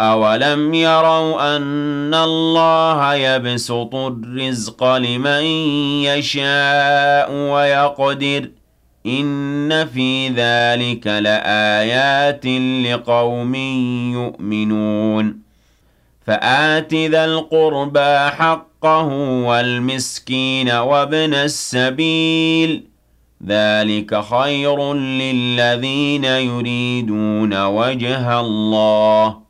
أَوَلَمْ يَرَوْا أَنَّ اللَّهَ يَبْسُطُ الرِّزْقَ لِمَن يَشَاءُ وَيَقْدِرُ ۚ إِنَّ فِي ذَٰلِكَ لَآيَاتٍ لِّقَوْمٍ يُؤْمِنُونَ فَآتِ ذَا الْقُرْبَىٰ حَقَّهُ وَالْمِسْكِينَ وَابْنَ السَّبِيلِ ۚ ذَٰلِكَ خَيْرٌ لِّلَّذِينَ يُرِيدُونَ وَجْهَ اللَّهِ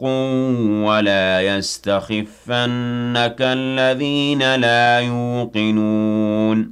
حَقٌّ وَلَا يَسْتَخِفَّنَّكَ الَّذِينَ لَا يُوقِنُونَ.